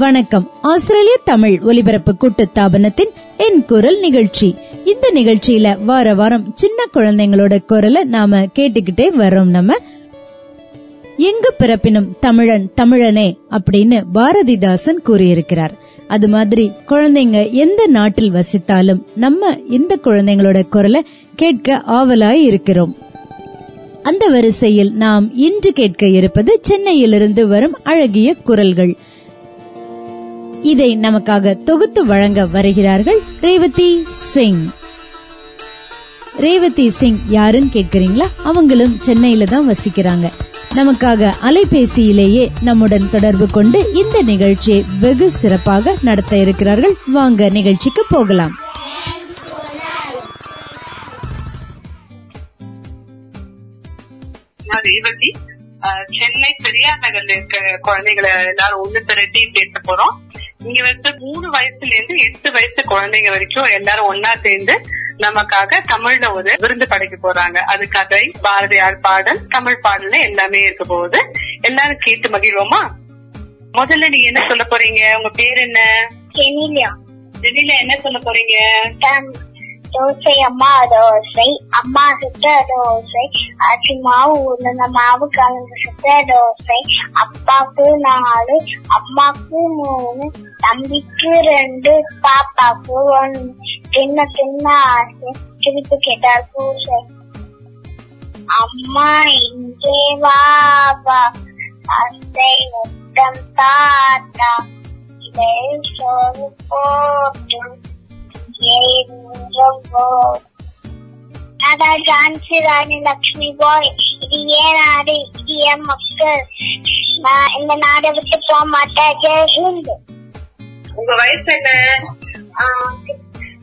வணக்கம். ஆஸ்திரேலிய தமிழ் ஒலிபரப்பு கூட்டுத்தாபனத்தின் என் குரல் நிகழ்ச்சி. இந்த நிகழ்ச்சியில வார வாரம் சின்ன குழந்தைங்களோட குரலை நாம கேட்டுக்கிட்டே வர்றோம் நம்ம. எங்கு பிறப்பினும் தமிழன் தமிழனே அப்படின்னு பாரதிதாசன் கூறியிருக்கிறார். அது மாதிரி குழந்தைங்க எந்த நாட்டில் வசித்தாலும் நம்ம இந்த குழந்தைங்களோட குரலை கேட்க ஆவலாய் இருக்கிறோம். அந்த வரிசையில் நாம் இன்று கேட்க இருப்பது சென்னையிலிருந்து வரும் அழகிய குரல்கள். இதை நமக்காக தொகுத்து வழங்க வருகிறார்கள் ரேவதி சிங். ரேவதி சிங் யாருன்னு கேட்கிறீங்களா? அவங்களும் சென்னையில தான் வசிக்கிறாங்க. நமக்காக அலைபேசியிலேயே நம்முடன் தொடர்பு கொண்டு இந்த நிகழ்ச்சியை வெகு சிறப்பாக நடத்த இருக்கிறார்கள். வாங்க நிகழ்ச்சிக்கு போகலாம். சென்னை பெரியார் நகர்ல இருக்க குழந்தைகளை எல்லாரும் ஒண்ணு திரட்டி பேச போறோம். இங்க வந்து மூணு வயசுல இருந்து எட்டு வயசு குழந்தைங்க வரைக்கும் எல்லாரும் ஒன்னா சேர்ந்து நமக்காக தமிழ்ல ஒரு விருந்து படைக்க போறாங்க. அது கதை பாரதியார் பாடல் தமிழ் பாடல்ல எல்லாமே இருக்க போகுது. எல்லாரும் கேட்டு மகிழ்வோமா? முதல்ல நீங்க என்ன சொல்ல போறீங்க? உங்க பேர் என்ன? ஜெனிலியா. டெல்லியில என்ன சொல்ல போறீங்க? தோசை அம்மா தோசை அம்மா சுட்ட தோசை அரிசி மாவு உளுந்த மாவு கலந்து சுட்ட தோசை அப்பாக்கு நாலு அம்மாக்கு மூணு தம்பிக்கு ரெண்டு பாப்பாக்கு ஒன்று சின்ன சின்ன ஆசை? திருப்பி கேட்டார் பூசை. அம்மா இங்கே வா வா. அத்தை முத்தம் தாத்தா. இதை சோறு போட்டு அதான் ஜான்சி ராணி லக்ஷ்மி பாய் இது ஏன் நாடு இது ஏன் மக்கள்? நான் இந்த நாடை விட்டு போக மாட்டேன். ஜெய் ஹிந்த். உங்க வயசு என்ன?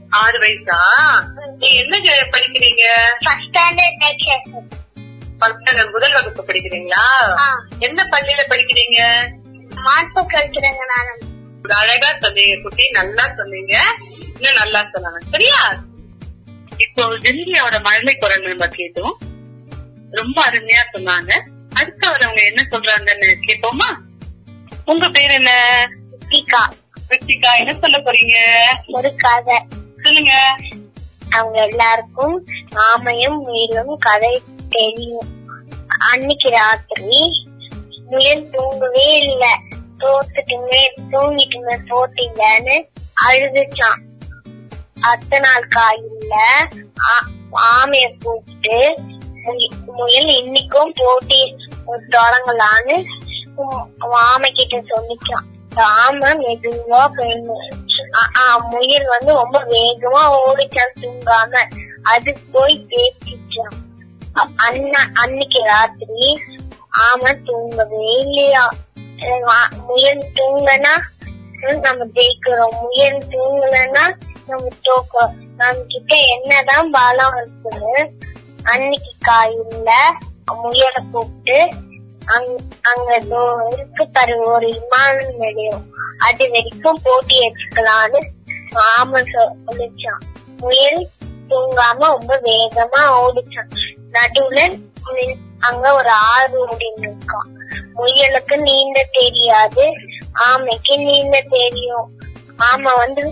ஆறு வயசா? என்ன படிக்கிறீங்க? ஃபர்ஸ்ட் ஸ்டாண்டர்ட் ஃபர்ஸ்ட் ஸ்டாண்டர்ட் முதல் வகுப்பு படிக்கிறீங்களா. என்ன பள்ளியில படிக்கிறீங்க? மார்ப்பு கழிக்கிறேங்க நான் அழகா சொன்னீங்க குட்டி. நல்லா சொன்னீங்க. இன்னும் நல்லா சொல்லணும் சரியா? இப்போ டெல்லியோட மழலை குரல் நம்ம கேட்டோம். ரொம்ப அருமையா சொன்னாங்க. அடுத்து வரவங்க என்ன சொல்றாங்கன்னு கேட்போமா? உங்க பேர் என்ன? தீகா கிருத்திகா என்ன சொல்ல போறீங்க? ஒரு கதை சொல்லுங்க. அவங்க எல்லாருக்கும் ஆமையும் முயலும் கதை தெரியும். அன்னைக்கு ராத்திரி முயல் தூங்கவே இல்ல. தோத்துட்டுமே தூங்கிட்டுமே போட்டீங்கன்னு அழுதுச்சான். அடுத்த நாள் காலையில ஆ- ஆமைய கூப்பிட்டு முயல் இன்னைக்கும் போட்டி தொடங்கலான்னு ஆமை கிட்ட சொல்லிச்சான். ஆமை மெதுவா போயிடணும் ஆ, முயல் வந்து ரொம்ப வேகமா ஓடிச்சான் தூங்காம. அது போய் பேசிச்சான். அன்னைக்கு ராத்திரி ஆமை தூங்கவே இல்லையா? முயல் தூங்கனா நம்ம ஜெயிக்கிறோம். முயல் தூங்கலன்னா நம்ம தோக்கிறோம். நம்ம கிட்ட என்னதான் பலம் இருக்குது அன்னைக்கு காயில முயலை கூப்பிட்டு அங்க- அங்க இருக்கு பாரு ஒரு விமானம் நிலையம். அது வரைக்கும் போட்டி வச்சுக்கலான்னு ஆமா சொல்லிச்சான். முயல் தூங்காம ரொம்ப வேகமா ஓடிச்சான். நடுவுல அங்க ஒரு ஆறு இருக்கும் இருக்கான் முயலுக்கு நீந்த தெரியாது. ஆமைக்கு நீந்த தெரியும். ஆமை வந்து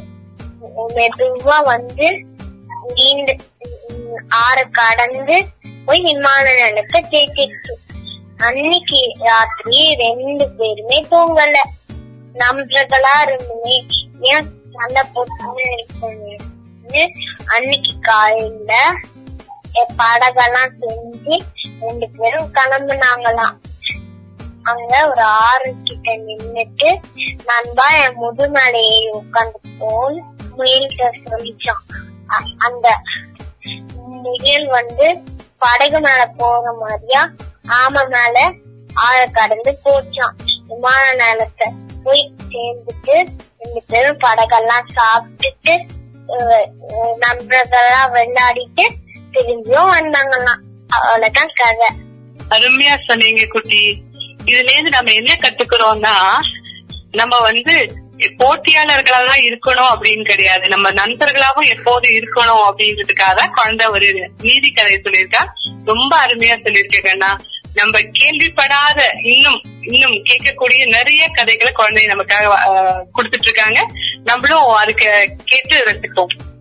மெதுவா வந்து நீண்ட ஆற கடந்து போய் விமான நிலத்தை ஜெயிச்சிருச்சு அன்னைக்கு ராத்திரி ரெண்டு பேருமே தூங்கல. நம்பர்களா இருந்துமே ஏன் சண்டை போட்டு அன்னைக்கு காலையில படகெல்லாம் செஞ்சு ரெண்டு பேரும் கிளம்புனாங்களாம். அங்க ஒரு ஆறு கிட்ட நின்னுட்டு நண்பா என் முதுமலையை ஏறி உட்காந்து போல் முயல்கிட்ட சொல்லிச்சான் அந்த முயல் வந்து படகு மேல போற மாதிரியா ஆமை மேல ஆழ கடந்து போச்சான். விமான நிலத்தை போய் சேர்ந்துட்டு ரெண்டு பேரும் படகெல்லாம் சாப்பிட்டுட்டு அஹ், நண்பர்கள்லாம் விளையாடிட்டு திரும்பியும் வந்தாங்கன்னா அவ்வளவுதான் கதை. அருமையா சொன்னீங்க குட்டி. இதுல இருந்து நம்ம என்ன கத்துக்கிறோம்னா நம்ம வந்து போட்டியாளர்களா தான் இருக்கணும் அப்படின்னு கிடையாது. நம்ம நண்பர்களாவும் எப்போதும் இருக்கணும் அப்படின்றதுக்காக தான் குழந்தை ஒரு நீதி கதை சொல்லியிருக்கா. ரொம்ப அருமையா சொல்லியிருக்கேன்னா கண்ணா நம்ம கேள்விப்படாத இன்னும் இன்னும் கேட்கக்கூடிய நிறைய கதைகளை குழந்தைங்க நமக்காக கொடுத்துட்டு இருக்காங்க. நம்மளும் அதுக்கு கேட்டு ரசிப்போம்.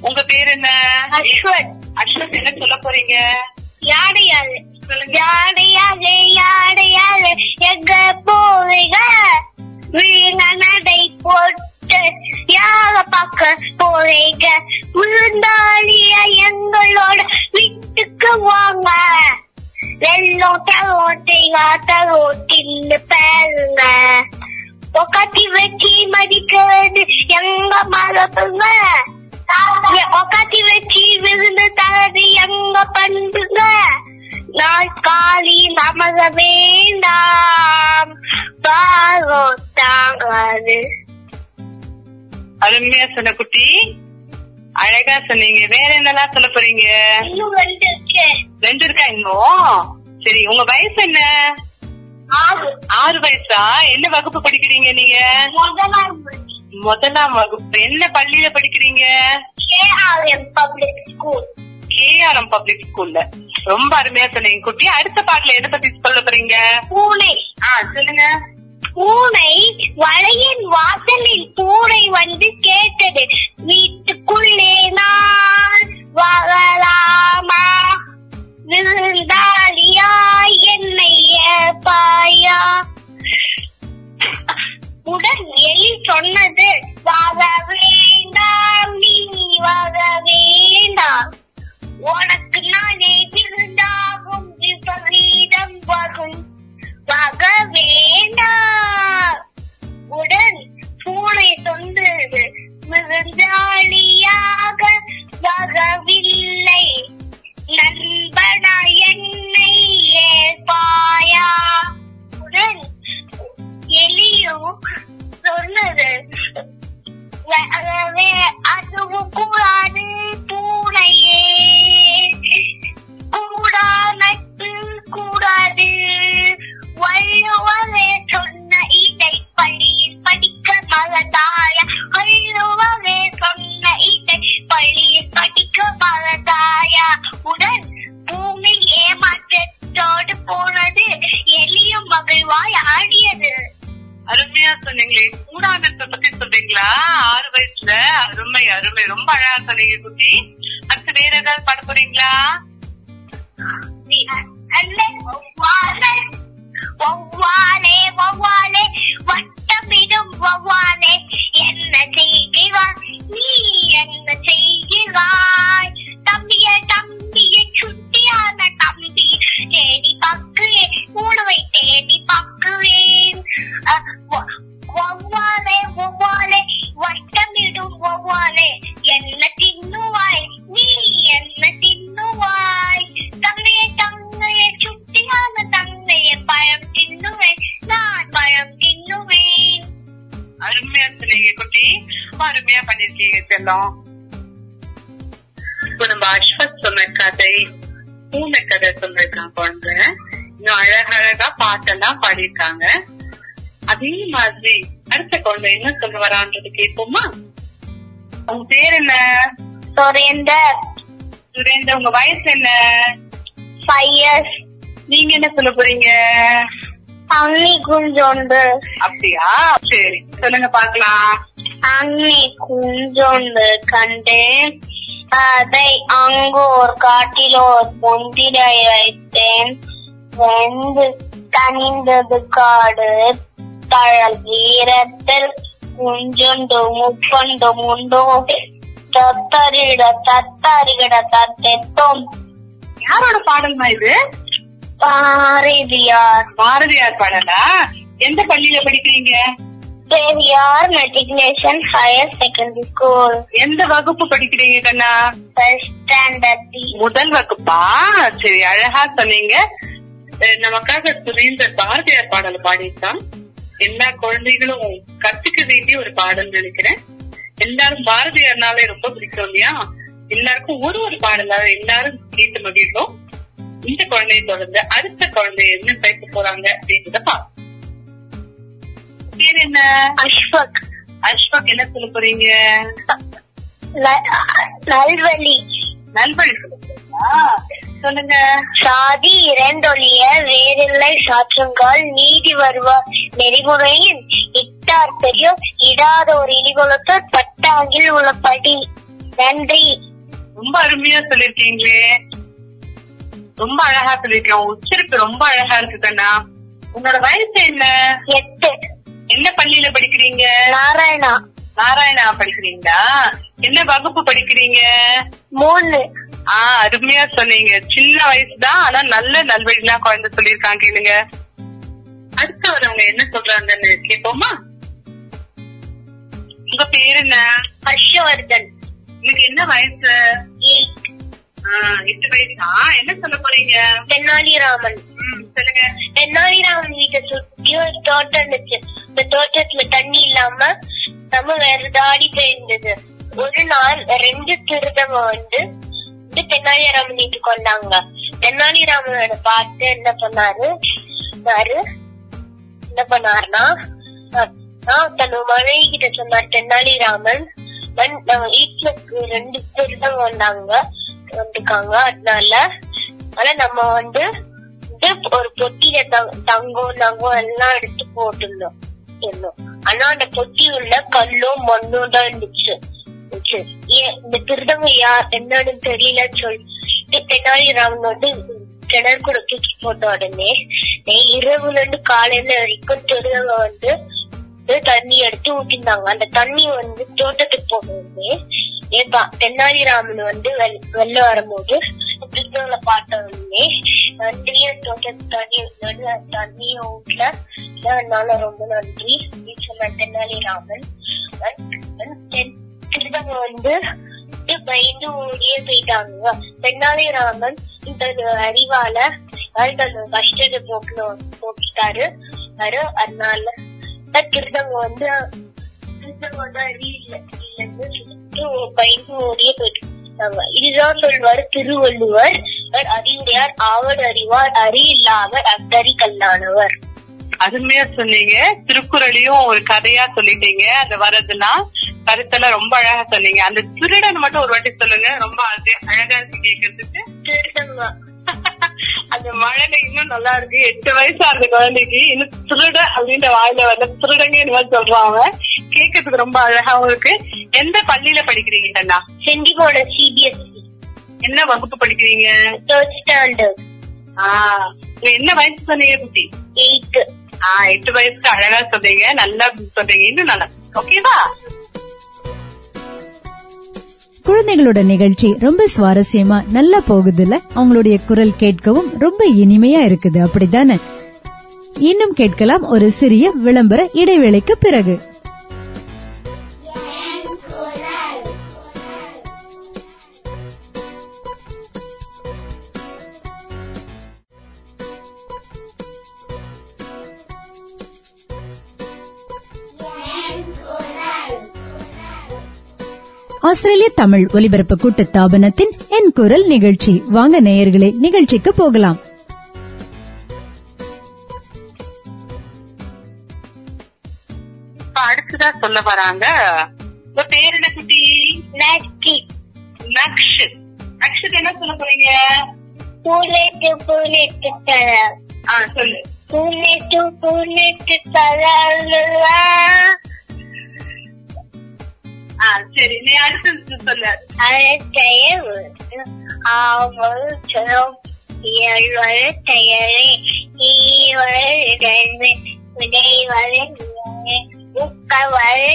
உங்க பேர் என்ன? அஸ்வத். அஸ்வத் என்ன சொல்ல போறீங்க? எங்க போவீங்க வீண நடை போட்டு யார பார்க்க விருந்தாளிய எங்களோட வீட்டுக்கு வாங்க. வெள்ளம் தரோட்டிங்க தரோட்டின்னு பாருங்க. உக்காத்தி வச்சு மதிக்கிறது எங்க மரபுங்க? உக்காத்தி வச்சு விருந்து தரது எங்க பண்புங்க? நாள் காலி நமக வேண்டாம். பாரோ தாங்காது. அருமையா சொன்ன குட்டி. அழகா சொன்னீங்க. வேற என்னெல்லாம் சொல்ல போறீங்க? ரெண்டு இருக்கா. இன்னும்? சரி உங்க வயசு என்ன? ஆறு. ஆறு வயசா? என்ன வகுப்பு படிக்கிறீங்க நீங்க? முதலாம் வகுப்பு என்ன பள்ளியில படிக்கிறீங்க? KRM public school KRM public ஸ்கூல்ல ரொம்ப அருமையா சொன்னீங்க குட்டி. அடுத்த பாட்டுல எதை பத்தி சொல்ல போறீங்க? பூனை. ஆ சொல்லுங்க. பூனை வளையின் வாசலில் பூனை வந்து கேட்டது. வீட்டுக்குள்ளே நான் வரலாமா விருந்தாளியா என்னை பாத்தீங்களா ஆறு வயசுல அருமை அருமை. ரொம்ப அழகா சொன்னீங்க குட்டி. அடுத்து வேற ஏதாவது பாட போறீங்களா? வௌவாலே. வௌவாலே வௌவாலே. வட்டமிடும் வௌவாலே. என்ன செய்கிறாய் நீ என்ன செய்கிறாய் அருமையா பண்ணிருக்கீங்க செல்லம் இப்போ நம்ம அஸ்வத் சொன்ன கதை பூனை கதை சொன்னிருக்காங்க குழந்தை இன்னும் அழகழகா பாட்டெல்லாம் பாடியிருக்காங்க. அதே மாதிரி அடுத்த குழந்தை என்ன சொல்ல வரான்றது கேட்போமா? உங்க பேர் என்ன? சுரேந்தர். சுரேந்தர் உங்க வயசு என்ன? ஃபைவ் இயர்ஸ் நீங்க என்ன சொல்ல போறீங்க? அன்னி குஞ்சோண்டு அப்படியா? சரி சொல்லுங்க பாக்கலாம் அன்னி குஞ்சோண்டு கண்டேன் அதை அங்கோர் காட்டிலோர் பொந்திடை வைத்தேன். வெந்து தனிந்தது காடு தழல் வீரத்தில் குஞ்சுண்டு முப்பண்டு முண்டோ தத்தரிட தத்தரிகிட தத்தெத்தோம். யாரோட பாடல்மா இது? பாரதியார். பாரதியார் பாடலா? எந்த பள்ளியில படிக்கிறீங்க? Periyar matriculation higher secondary school எந்த வகுப்பு படிக்கிறீங்க கண்ணா? ஃபர்ஸ்ட் ஸ்டாண்டர்ட் முதல் வகுப்பா? சரி அழகா சொன்னீங்க. நமக்காக சுரேந்தர் பாரதியார் பாடல் பாடியிருக்கான். எல்லா குழந்தைகளும் கத்துக்க வேண்டிய ஒரு பாடல் நினைக்கிறேன். எல்லாரும் பாரதியார்னாலே ரொம்ப பிடிக்கும் இல்லையா? எல்லாருக்கும் ஒரு ஒரு பாடலா எல்லாரும் கேட்டு மகிழ்வோம். இந்த குழந்தையை தொடர்ந்து அடுத்த குழந்தை என்ன பேச போறாங்க அப்படின்றத பாப்போம் பேர் என்ன? அஷ்பக் அஷ்பக் என்ன சொல்ல போறீங்க? நல்வழி. நல்வழி சொல்லுங்க. சாதி இரண்டொழிய வேறில்லை சாற்றுங்கால் நீதி வருவார் நெறிமுறையின் இட்டார் பெரியோர் இடாத ஒரு இழிகுலத்தோர் பட்டாங்கில் உளப்படி. நன்றி. ரொம்ப அருமையா சொல்லிருக்கீங்களே. ரொம்ப அழகா சொல்லிருக்கேன். உச்சரிப்பு ரொம்ப அழகா இருக்கு கண்ணா. உன்னோட வயசு என்ன? எட்டு. என்ன பள்ளியில படிக்கிறீங்க? நாராயணா. நாராயணா படிக்கிறீங்களா? என்ன வகுப்பு படிக்கிறீங்க? மூணு. ஆஹ் அருமையா சொன்னீங்க. சின்ன வயசு தான் ஆனா நல்ல நல்வழிலாம் குழந்தை சொல்லியிருக்காங்க கேளுங்க. அடுத்து வரவங்க என்ன சொல்றாங்கன்னு கேட்போமா? உங்க பேர் என்ன? ஹர்ஷவர்தன். உங்களுக்கு என்ன வயசு? எட்டு வயசா? என்ன சொல்ல போறீங்க? தென்னாலிராமன். சொல்லுங்க. தென்னாலிராமன் வீட்டை சுத்தி ஒரு தோட்டம் இருந்துச்சு. இந்த தோட்டத்துல தண்ணி இல்லாம நம்ம வேற தாடி போயிருந்தது ஒரு நாள் ரெண்டு திருடங்க வந்து வந்து தென்னாலிராமன் வீட்டுக்கு கொண்டாங்க தென்னாலிராமனோட பார்த்து என்ன பண்ணாரு? சொன்னாரு என்ன பண்ணாருன்னா நான் தன் மனைவி கிட்ட சொன்னார் தென்னாலிராமன். வீட்டுக்கு ரெண்டு திருடங்க வந்தாங்க. வந்துருக்காங்க அதனால அதனால நம்ம வந்து ஒரு பொட்டியில தங்- தங்கம் நகம் எல்லாம் எடுத்து போட்டுருந்தோம். இருந்தோம் ஆனா அந்த பொட்டி உள்ள கல்லோ மண்ணோ தான் இருந்துச்சு ஏன் இந்த திருடங்க யார் என்னன்னு தெரியல சொல்லிட்டு தெனாலிராமன் வந்து கிணறு கூட தூக்கி போட்ட உடனே இரவுல இருந்து காலையில வரைக்கும் திருடங்க வந்து தண்ணி எடுத்து ஊட்டிருந்தாங்க அந்த தண்ணி வந்து தோட்டத்துக்கு போகும்போது ஏப்பா தென்னாலிராமன் வந்து வெள்- வெளில வரும்போது திருடங்களை பார்த்த உடனே தோட்ட தண்ணி தண்ணிய ஊட்ல அதனால ரொம்ப நன்றி. அப்படின்னு சொன்ன தென்னாலிராமன் தென்- திருடங்க வந்து பயந்து ஓடியே போயிட்டாங்க. தென்னாலிராமன் இந்த அறிவால கஷ்டத்தை போக்கணும் போக்கிட்டாரு. அதனால தான் திருடங்க வந்து திருடங்க வந்து அறிவு இல்லை பயந்து ஓடியே போயிட்டாங்க இதுதான் சொல்வாரு திருவள்ளுவர். அவர் அறிவுடையார் ஆவடு அறிவார் அறி இல்லாமல் அக்கறி கல்லானவர். அருமையா சொன்னீங்க. திருக்குறளையும் ஒரு கதையா சொல்லிட்டீங்க. அந்த வரதெல்லாம் கருத்தெல்லாம் ரொம்ப அழகா சொன்னீங்க. அந்த திருடன் மட்டும் ஒரு வாட்டி சொல்லுங்க. ரொம்ப அது- அழகா இருக்கு கேக்குறதுக்கு. திருடங்க அந்த மழையில இன்னும் நல்லா இருக்கு. எட்டு வயசா அந்த குழந்தைக்கு இன்னும் திருட அப்படின்ற வாயில வரல திருடங்க இந்த மாதிரி அவன். கேட்கறதுக்கு ரொம்ப அழகாவும் இருக்கு எந்த பள்ளியில படிக்கிறீங்க அண்ணா செண்டிகோட சிபிஎஸ்சி என்ன வகுப்பு படிக்கிறீங்க? தேர்ட் ஸ்டாண்டர்ட் ஆஹ் என்ன வயசு சொன்னீங்க குட்டி? எயித்து ஆஹ் எட்டு வயசுக்கு அழகா சொன்னீங்க நல்லா சொன்னீங்க. இன்னும் நல்லா ஓகேவா குழந்தைகளோட நிகழ்ச்சி ரொம்ப சுவாரஸ்யமா நல்லா போகுதுல அவங்களுடைய குரல் கேட்கவும் ரொம்ப இனிமையா இருக்குது. அப்படித்தானே இன்னும் கேட்கலாம் ஒரு சிறிய விளம்பர இடைவேளைக்கு பிறகு. ஆஸ்திரேலிய தமிழ் ஒலிபரப்பு கூட்டு தாபனத்தின் என் குரல் நிகழ்ச்சி. வாங்க நேயர்களே நிகழ்ச்சிக்கு போகலாம். அடுத்ததா சொல்ல வராங்க. உங்க பேர் என்ன குட்டி? நக்ஷ் நக்ஷத் என்ன சொல்ல போறீங்க? பூலேட்டு பூலேட்டு சொல்லு. பூலேட்டு பூலேட்டு தரலா ஆ சரி நீ அடுத்து சொல்லு. அழைத்தைய அவள் சொல்லும் இயல்வர பெயரே ஈவரே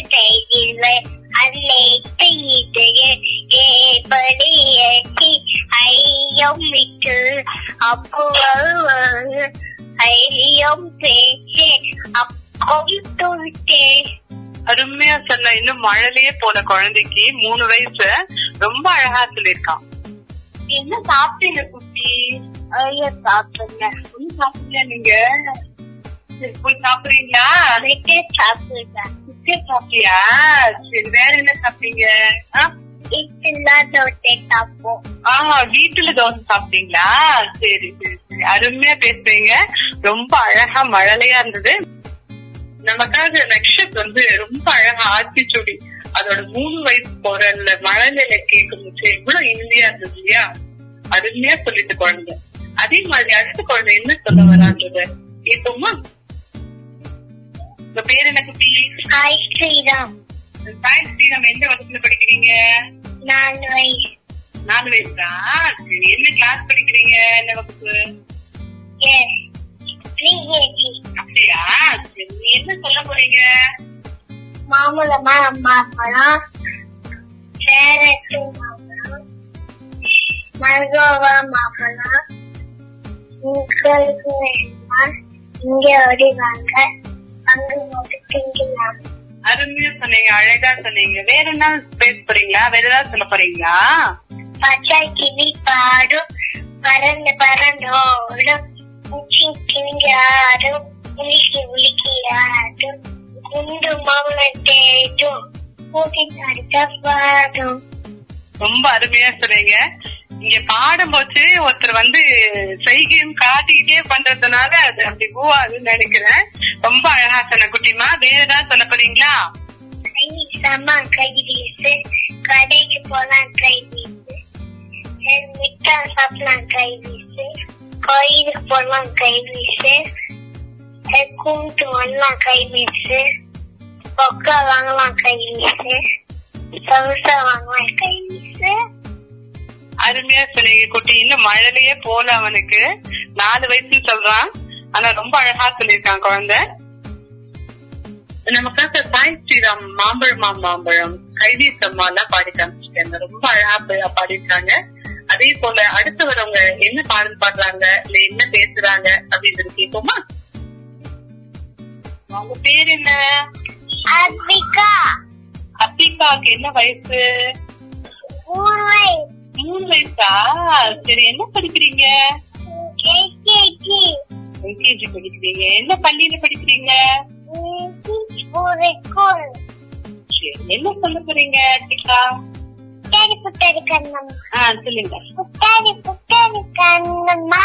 கைதில்லை அல்லைக்கு இதைய ஏபடி ஏற்றி ஐயம் விட்டு அப்புறம் ஐயம் பேச்சு அப்பம் அருமையா சொன்ன இன்னும் மழையிலேயே போன குழந்தைக்கு மூணு வயசு ரொம்ப அழகா சொல்லியிருக்கான். என்ன சாப்பிட்டீங்க குட்டி? ஐயோ சாப்பிடுங்க ஒண்ணும் சாப்பிடல நீங்க? சரி, போய் சாப்பிடுறீங்களா? அதுக்கே சாப்பிடுங்க பிஸ்கெட் சாப்பிட்டியா? சரி வேற என்ன சாப்பிட்டீங்க? வீட்டுல தோசை சாப்பிட்டீங்களா? சரி சரி சரி. அருமையா பேசுறீங்க. ரொம்ப அழகா மழலையா இருந்தது. நமக்காக நக்ஷத் வந்து ரொம்ப அழகா ஆத்திச்சூடி அதோட மூணு வயசு குரல்ல மழலையில கேட்கும் எவ்வளவு இனிமையா இருந்தது இல்லையா? அருமையா சொல்லிட்டு குழந்தை. அதே மாதிரி அடுத்த குழந்தை என்ன சொல்ல வரான்றது? கேட்போமா உங்க பேர் என்ன குட்டி? ஹாய் ஸ்ரீராம் சாய் ஸ்ரீராம் எந்த வகுப்புல படிக்கிறீங்க? நாலு வயசு. நாலு வயசா? என்ன கிளாஸ் படிக்கிறீங்க? என்ன வகுப்பு? அப்படியா? என்ன சொல்ல போறீங்க? மாம்பழமா மாம்பழம் கேரட்டு மாம்பழம் மல்கோவா மாம்பழம் உங்களுக்கு வேணுமா? இங்க ஓடிவாங்க அங்க போட்டு திங்கலாம். அருமையா சொன்னீங்க அழகா சொன்னீங்க. வேற என்ன பேச போறீங்களா? வேற ஏதாவது சொல்ல போறீங்களா? பச்சை கிளி பாடும் பறந்து உச்சி ஆடும் உலுக்கி உலுக்கி ஆடும் குண்டு மாமலை தேடும் கூட்டி அடுத்த பாடும் ரொம்ப அருமையா சொன்னீங்க. இங்க பாடும் போது ஒருத்தர் வந்து செய்கையும் காட்டிக்கிட்டே பண்றதுனால அது அப்படி போவாதுன்னு நினைக்கிறேன். ரொம்ப அழகா சொன்ன குட்டிமா வேற ஏதாவது சொல்ல போறீங்களா? கை வீசாம கை வீசு கடைக்கு போலாம் கை வீசு. மிட்டாய் சாப்பிடலாம் கை வீசு. கை போலாம் கை வீசு. கூட்டு வரலாம் கை வீசு. பொக்கா வாங்கலாம் கை வீசு. சவுசா வாங்கலாம் கை வீசு. அருமையா சொன்னீங்க குட்டி. இன்னும் மழையிலேயே போல அவனுக்கு. நாலு வயசுன்னு சொல்றான். ஆனா ரொம்ப அழகா சொல்லியிருக்கான் குழந்தை. நமக்காக சாய் ஸ்ரீராம் மாம்பழமா மாம்பழம் கைதி சம்மா எல்லாம் பாடி காமிச்சிருக்காங்க. ரொம்ப அழகா பா- அதே போல அடுத்து வரவங்க என்ன பாடல் பாடுறாங்க இல்ல என்ன பேசுறாங்க அப்படின்றது கேட்போமா? அவங்க பேர் என்ன? அத்விகா அப்பிகாக்கு என்ன வயசு? மூணு வயசு. சரி என்ன படிக்கிறீங்க? கேஜி எல்கேஜி படிக்கிறீங்க. என்ன பள்ளியில படிக்கிறீங்க? என்ன சொல்ல போறீங்க அத்திகா புட்டாரி கண்ணம்மா சொல்லுங்க. புட்டாரி புட்டாரி கண்ணம்மா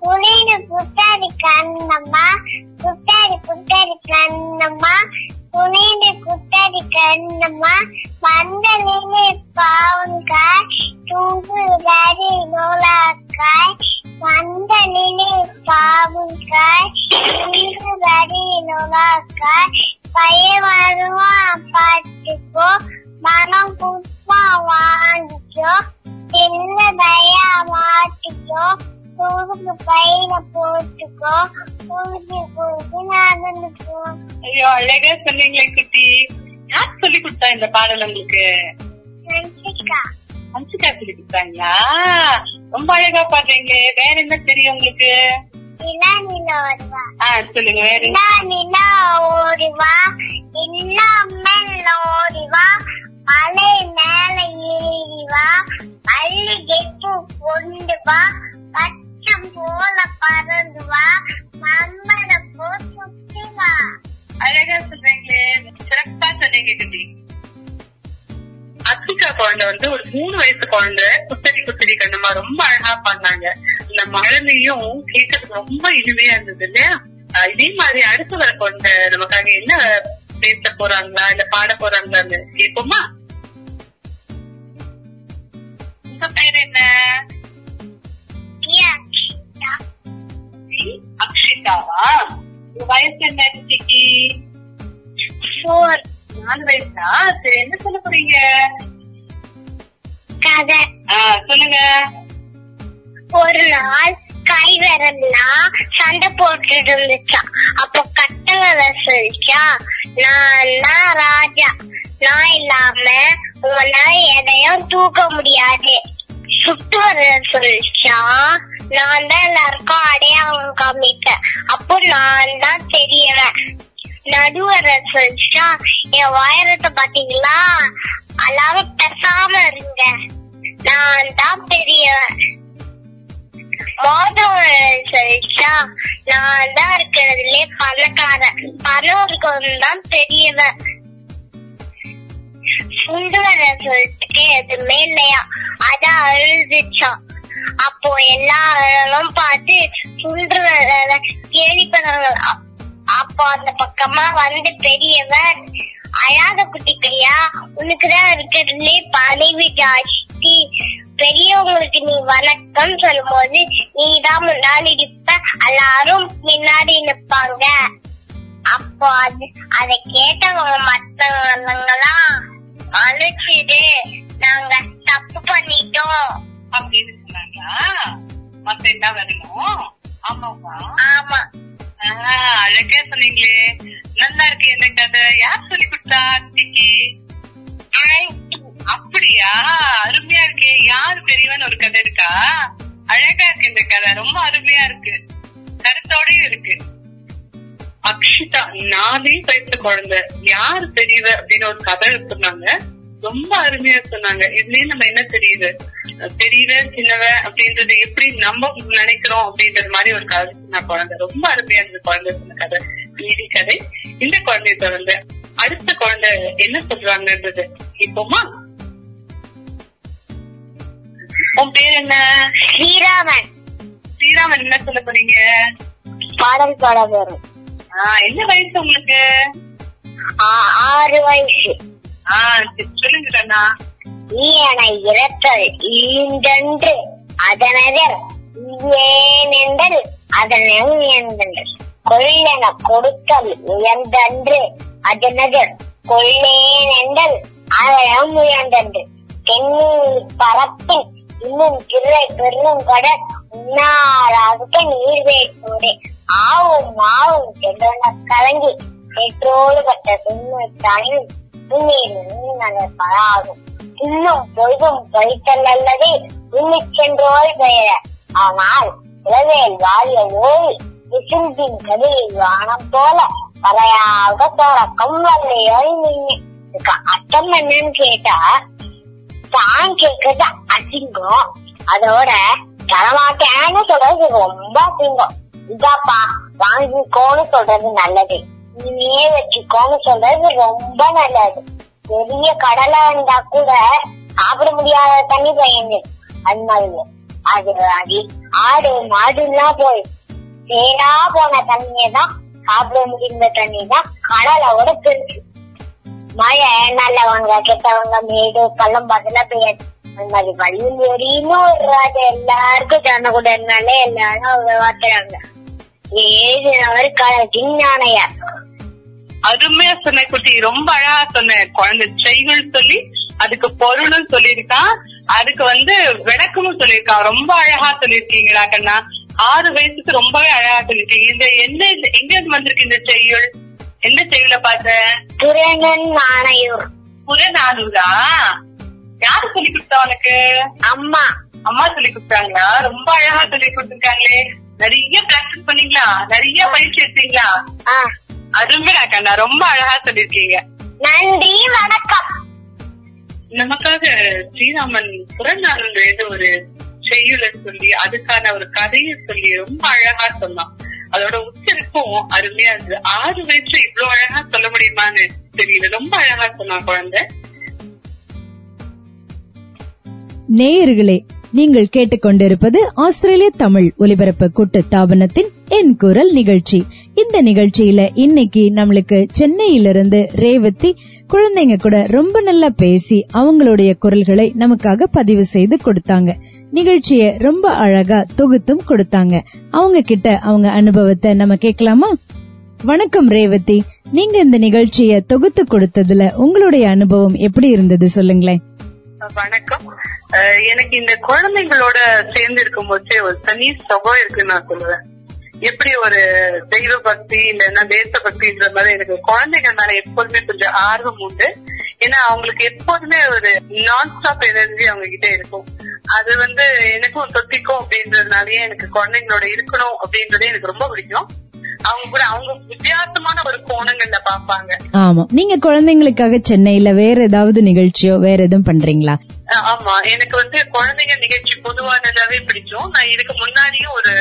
குளிரு புட்டாரி கண்ணம்மா புட்டாரி புட்டாரி கண்ணம்மா குளிரு புட்டாரி கண்ணம்மா மண்டலிலே பாவங்காய் தூங்குதாரி நூலாக்காய் மண்டலிலே பாவங்காய் தூங்குதாரி நூலாக்காய் பையன் வருவான் பாட்டுக்கோ மனம் புஷ்பா வாங்கிக்கோ சின்ன தயா மாட்டிக்கோ தூக்கு பையில போட்டுக்கோ தூக்கி கொடுத்து நடந்துக்கோ ஐயோ அழகா சொன்னீங்களே குட்டி யார் சொல்லி கொடுத்தா இந்த பாடல் உங்களுக்கு நன்றிக்கா அஞ்சுக்கா சொல்லி கொடுத்தாங்களா ரொம்ப அழகா பாடுறீங்க வேற என்ன தெரியும் உங்களுக்கு நிலா நிலா வருவா சொல்லுங்க வேற என்ன? நிலா நிலா ஓடிவா இல்லாமல் ஓடிவா மலை மேல ஏறிவா மல்லிகைப்பூ கொண்டு வா பச்சம் போல பறந்து வா மம்மத போ சுத்தி வா. அழகா சொல்றீங்களே சிறப்பா சொன்னீங்க குட்டி அத்திகா குழந்தை வந்து ஒரு மூணு வயசு குழந்தை குத்தடி குத்தடி கண்ணுமா ரொம்ப அழகா பண்ணாங்க. இந்த மழலையும் கேட்கறதுக்கு ரொம்ப இனிமையா இருந்தது இல்லையா? இதே மாதிரி அடுத்து வர குழந்தை நமக்காக என்ன பேச போறாங்களா இல்ல பாட போறாங்களான்னு கேட்போமா? யா, சி. அக்ஷிதாவா? உங்க வயசு என்ன குட்டிக்கு four. நாலு வயசா? சரி என்ன சொல்ல போறீங்க? கதை. சொல்லுங்க. ஒரு நாள் கை விரல்லாம் சண்டை போட்டுட்டு இருந்துச்சான் அப்போ கட்டளை சொல்லிச்சா? நான் தான் ராஜா? நான் இல்லாம உங்களால எதையும் தூக்க முடியாது. சுட்டு வர சொல்லிச்சா நான் தான் எல்லாருக்கும் அடையாளம் காமிப்பேன். அப்போ நான் தான் தெரியவேன் நடுவர சொல்லிச்சா என் வாயரத்தை பாத்தீங்களா அல்லாம பேசாம இருங்க. நான் தான் பெரியவன். மோதம் சொல்லிச்சா நான் தான் இருக்கிறதுலே பணக்காரன். பணம் இருக்கவன் தான் பெரியவன். சுண்டுவர சொல்லிட்டு எதுவுமே இல்லையா அதான் அழுதுச்சான் அப்போ எல்லாரும் பார்த்து சுண்டுவர கேள்விப்படாங்க அப்போ அந்த பக்கமா வந்து பெரியவர் அழாத குட்டிக்கையா உனக்குதான் இருக்கிறதுலே பணிவு ஜாஸ்தி. பெரியவங்களுக்கு நீ வணக்கம் சொல்லும் போது நீதான் முன்னாடி இருப்ப. எல்லாரும் முன்னாடி நிப்பாங்க அப்போ அது அதை கேட்டவங்க மத்தவங்கலாம் அழைச்சிடு நாங்க தப்பு பண்ணிட்டோம். அப்படின்னு சொன்னாங்களா? மத்த என்ன வரணும் ஆமாவா? ஆமா. அழகா சொன்னீங்களே. நல்லா இருக்கு இந்த கதை. யார் சொல்லி கொடுத்தா அன்னைக்கு அப்படியா? அருமையா இருக்கே. யார் பெரியவன் ஒரு கதை இருக்கா? அழகா இருக்கு இந்த கதை. ரொம்ப அருமையா இருக்கு. கருத்தோடயும் இருக்கு. அக்ஷிதா நானே வயசு குழந்தை. யார் பெரியவ அப்படின்னு ஒரு கதை சொன்னாங்க. ரொம்ப அருமையா சொன்னாங்க. இதுலயே நம்ம என்ன தெரியுது? பெரியவ சின்னவ அப்படின்றது எப்படி நம்ம நினைக்கிறோம் அப்படின்றது மாதிரி ஒரு கதை சொன்ன குழந்தை. ரொம்ப அருமையா இருந்தது குழந்தை சொன்ன கதை. நீதி கதை இந்த குழந்தைய தொடர்ந்து அடுத்த குழந்தை என்ன சொல்றாங்கன்றது இப்போமா உன் பேர் என்ன? ஸ்ரீராமன். ஸ்ரீராமன் என்ன சொல்ல போறீங்க? பாடல் பாட ஆஹ் என்ன வயசு உங்களுக்கு? ஆறு வயசு. சொல்லுங்க கண்ணா. நீ என இறத்தல் ஈண்டன்று அதனதர் ஏனென்றல் அதனை உயர்ந்தன்று கொள்ளென கொடுத்தல் உயர்ந்தன்று அதனதர் கொள்ளேனென்றல் அதனம் உயர்ந்தன்று. தென்னில் பரப்பில் இன்னும் கிள்ளை பெருளும் கடல் உன்னாராக நீர் ஆவும் மாவும் சென்றன கலங்கி நேற்றோடு பட்ட துண்ணுத்தானில் துண்ணீர் நகர் பராகும் இன்னும் பொழுதும் கழித்தல் அல்லது இன்னிச் சென்றோல் பெயர. ஆனால் இளவேல் வாழிய ஓய் விசும்பின் கதிரில் வானம் போல பறையாக தொடக்கம் வல்லையோய் நின்று இதுக்கு அர்த்தம் என்னன்னு கேட்டா தான் கேக்குறது அசிங்கம். அதோட தரமாட்டேன்னு சொல்றது ரொம்ப அசிங்கம். இதாப்பா வாங்கிக்கோன்னு சொல்றது நல்லது. நீயே வச்சுக்கோன்னு சொல்றது ரொம்ப நல்லது. பெரிய கடலா இருந்தா கூட சாப்பிட முடியாத தண்ணி பையங்க அது மாதிரி அது அது ஆடு எல்லாம் போய் சேரா போன தண்ணியை தான் சாப்பிட முடிந்த தண்ணி தான் கடலோட பெருசு மழை நல்லவங்க கெட்டவங்க மேடு பள்ளம் பார்த்துல பெய்யாது. அந்த மாதிரி வழியும் வெறியும் ஒரு எல்லாருக்கும் தண்ணி கூடனால எல்லாரும் வாத்துறாங்க ஏழு அவர் காலத்தின் ஞானையா அருமையா சொன்ன குட்டி. ரொம்ப அழகா சொன்ன குழந்தை. செய்கள் சொல்லி அதுக்கு பொருளும் சொல்லியிருக்கான் அதுக்கு வந்து விளக்கமும் சொல்லியிருக்கான் ரொம்ப அழகா சொல்லியிருக்கீங்களா கண்ணா? ஆறு வயசுக்கு ரொம்பவே அழகா சொல்லியிருக்கீங்க. இந்த என்ன இது- எங்க இருந்து வந்திருக்கு இந்த செய்யுள்? எந்த செய்யுள பார்த்த? துரணன் நாணயூர் புறநானூரா? யாரு சொல்லி கொடுத்தா உனக்கு? அம்மா. அம்மா சொல்லி கொடுத்தாங்களா? ரொம்ப அழகா சொல்லி கொடுத்துருக்காங்களே. நிறைய பிராக்டிஸ் பண்ணீங்களா? நிறைய பயிற்சி எடுத்தீங்களா? ஆ, அருமையா கண்ணா ரொம்ப அழகா சொல்லிருக்கீங்க நன்றி வணக்கம். நமக்காக ஸ்ரீராமன் புறநானூறு ஏதோ ஒரு செய்யுள சொல்லி அதுக்கான ஒரு கதையை சொல்லி ரொம்ப அழகா சொன்னான். அதோட உச்சரிப்பும் அருமையா இருந்தது. ஆறு வயசுல இவ்வளவு அழகா சொல்ல முடியுமான்னு தெரியல. ரொம்ப அழகா சொன்னான் குழந்தை. நேயர்களே நீங்கள் கேட்டுக்கொண்டிருப்பது ஆஸ்திரேலிய தமிழ் ஒலிபரப்பு கூட்டு தாபனத்தின் என் குரல் நிகழ்ச்சி. இந்த நிகழ்ச்சியில இன்னைக்கு நம்மளுக்கு சென்னையிலிருந்து ரேவதி குழந்தைங்க கூட ரொம்ப நல்லா பேசி அவங்களுடைய குரல்களை நமக்காக பதிவு செய்து கொடுத்தாங்க. நிகழ்ச்சிய ரொம்ப அழகா தொகுத்தும் கொடுத்தாங்க. அவங்க கிட்ட அவங்க அனுபவத்தை நம்ம கேட்கலாமா? வணக்கம் ரேவதி. நீங்க இந்த நிகழ்ச்சிய தொகுத்து கொடுத்ததுல உங்களுடைய அனுபவம் எப்படி இருந்தது சொல்லுங்களேன். வணக்கம். அஹ் எனக்கு இந்த குழந்தைங்களோட சேர்ந்து இருக்கும்போது ஒரு தனி சுகம் இருக்குன்னு நான் சொல்லுவேன். எப்படி ஒரு தெய்வ பக்தி இல்லைன்னா தேச பக்தின்ற மாதிரி எனக்கு குழந்தைகள் மேல எப்போதுமே கொஞ்சம் ஆர்வம் உண்டு. ஏன்னா அவங்களுக்கு எப்போதுமே ஒரு நான் ஸ்டாப் எனர்ஜி அவங்க கிட்ட இருக்கும். அது வந்து எனக்கும் சொத்திக்கும் அப்படின்றதுனாலயே எனக்கு குழந்தைங்களோட இருக்கணும் அப்படின்றதே எனக்கு ரொம்ப பிடிக்கும். அவங்க கூட அவங்க வித்தியாசமான ஒரு கோணங்கள்ல பாப்பாங்க ஆமா. நீங்க குழந்தைங்களுக்காக சென்னையில வேற ஏதாவது நிகழ்ச்சியோ வேற எதுவும் பண்றீங்களா? ஆமா. எனக்கு வந்து குழந்தைங்க நிகழ்ச்சி பொதுவானதாவே பிடிக்கும். நான் இதுக்கு முன்னாடியும் ஒரு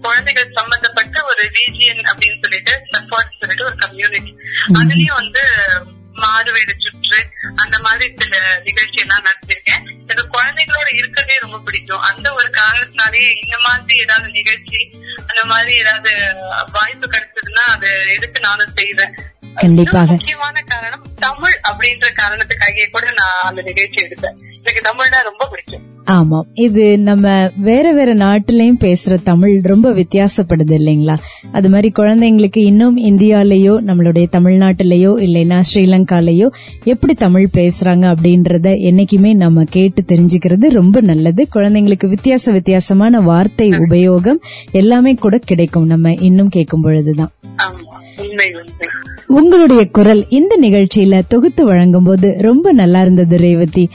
குழந்தைகள் சம்பந்தப்பட்ட ஒரு ரீஜியன் அப்படின்னு சொல்லிட்டு சொல்லிட்டு ஒரு கம்யூனிட்டி அதுலயும் வந்து மாறுவேடு சுற்று அந்த மாதிரி சில நிகழ்ச்சி எல்லாம் நடத்திருக்கேன். எனக்கு குழந்தைங்களோட இருக்கிறதே ரொம்ப பிடிக்கும். அந்த ஒரு காரணத்தினாலேயே இந்த மாதிரி ஏதாவது நிகழ்ச்சி அந்த மாதிரி ஏதாவது வாய்ப்பு கிடைச்சதுன்னா அது எடுத்து நானும் செய்வேன். கண்டிப்பாக. முக்கியமான காரணம் தமிழ் அப்படின்ற காரணத்துக்காக கூட நான் அந்த நிகழ்ச்சி எடுத்தேன். எனக்கு தமிழ்னா ரொம்ப பிடிக்கும். ஆமாம் இது நம்ம வேற வேற நாட்டிலையும் பேசுற தமிழ் ரொம்ப வித்தியாசப்படுது இல்லைங்களா? அது மாதிரி குழந்தைங்களுக்கு இன்னும் இந்தியாலயோ நம்மளுடைய தமிழ்நாட்டிலேயோ இல்லைன்னா ஸ்ரீலங்காலயோ எப்படி தமிழ் பேசுறாங்க அப்படின்றத என்னைக்குமே நம்ம கேட்டு தெரிஞ்சுக்கிறது ரொம்ப நல்லது. குழந்தைங்களுக்கு வித்தியாச வித்தியாசமான வார்த்தை உபயோகம் எல்லாமே கூட கிடைக்கும் நம்ம இன்னும் கேட்கும் பொழுதுதான். ஆமா. உங்களுடைய குரல் இந்த நிகழ்ச்சியில தொகுத்து வழங்கும் போது ரொம்ப நல்லா இருந்தது ரேவதி.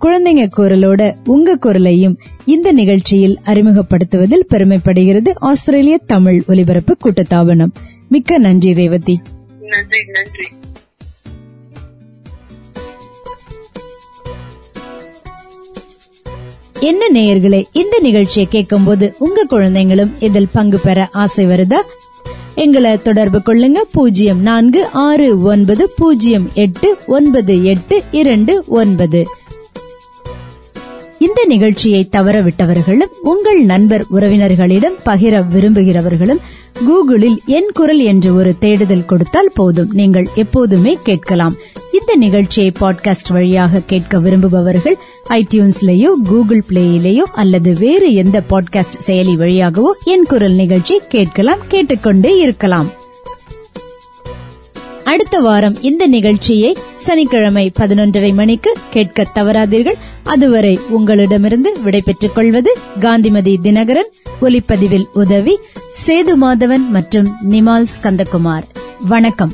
குழந்தைங்க குரலோட உங்க குரலையும் இந்த நிகழ்ச்சியில் அறிமுகப்படுத்துவதில் பெருமைப்படுகிறது ஆஸ்திரேலிய தமிழ் ஒலிபரப்பு கூட்டத்தாபனம். மிக்க நன்றி ரேவதி. நன்றி நன்றி. என்ன நேயர்களே இந்த நிகழ்ச்சியை கேட்கும் போது உங்க குழந்தைங்களும் இதில் பங்கு பெற ஆசை வருதா? எங்களை தொடர்பு கொள்ளுங்க. பூஜ்ஜியம் நான்கு ஆறு ஒன்பது பூஜ்ஜியம் எட்டு ஒன்பது எட்டு இரண்டு ஒன்பது. இந்த நிகழ்ச்சியை தவறவிட்டவர்களும் உங்கள் நண்பர் உறவினர்களிடம் பகிர விரும்புகிறவர்களும் கூகுளில் என் குரல் என்று ஒரு தேடுதல் கொடுத்தால் போதும். நீங்கள் எப்போதுமே கேட்கலாம். இந்த நிகழ்ச்சியை பாட்காஸ்ட் வழியாக கேட்க விரும்புபவர்கள் ஐடியூன்ஸ்லயோ கூகுள் பிளேயிலேயோ அல்லது வேறு எந்த பாட்காஸ்ட் செயலி வழியாகவோ என் குரல் நிகழ்ச்சி கேட்கலாம் கேட்டுக்கொண்டே இருக்கலாம். அடுத்த வாரம் இந்த நிகழ்ச்சியை சனிக்கிழமை பதினொன்றரை மணிக்கு கேட்க தவறாதீர்கள். அதுவரை உங்களிடமிருந்து விடைபெற்றுக் கொள்வது காந்திமதி தினகரன். ஒலிப்பதிவில் உதவி சேது மாதவன் மற்றும் நிமால் ஸ்கந்தகுமார். வணக்கம்.